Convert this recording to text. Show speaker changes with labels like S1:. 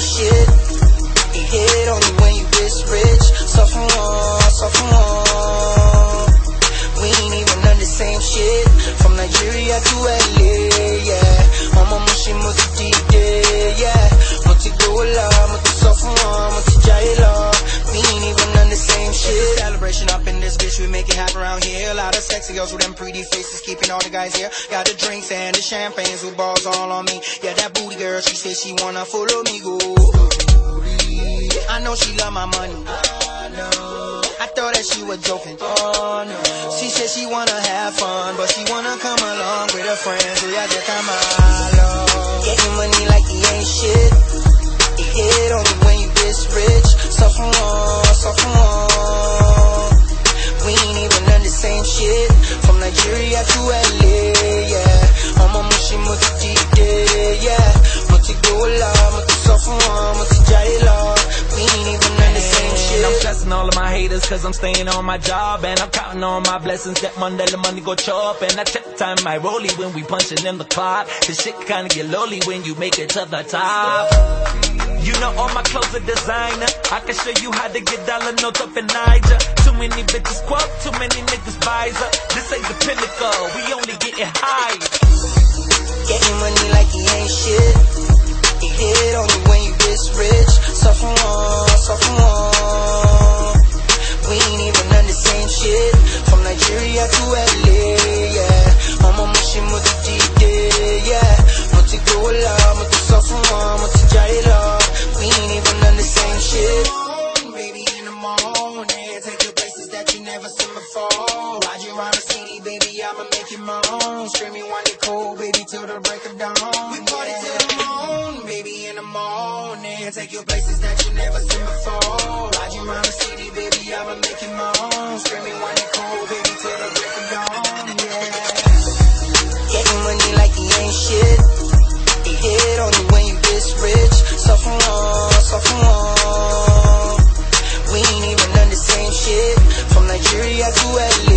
S1: ain't shit. It hit on only when you this rich. Suffer on, suffer on. We ain't even done the same shit. From Nigeria to LA. Around here. A
S2: lot
S1: of sexy girls with them pretty faces, keeping all the guys here. Got the drinks and the champagnes with balls all on me. Yeah, that booty girl, she said she wanna follow me, go. I know she love my money. I know. I thought that she was joking. Oh no. She said she wanna have fun, but she wanna come along with her friends. So yeah, just come along. From Nigeria
S3: shit. All of my haters cause I'm staying on my job. And I'm counting on my blessings that Monday the money go chop. And I check time my rollie when we punching in the clock This shit kinda get lowly when you make it to the top. You know all my clothes are designer. I can show you how to get dollar notes up in Niger. Too many bitches quote, too many niggas visor This ain't the pinnacle, we only getting high
S1: Getting money like he ain't shit. Nigeria to LA, on. Screaming while cold, baby, till the break of dawn. We party yeah. till the moon, baby, in the morning. Take you places that you never seen before. Ride you around the city, baby, I'ma make it my own. Screaming while it cold, baby, till the break of dawn. Yeah. Getting money like you ain't shit. He hit only when you this rich. Suffer on, suffer on. We ain't even done the same shit. From Nigeria to LA.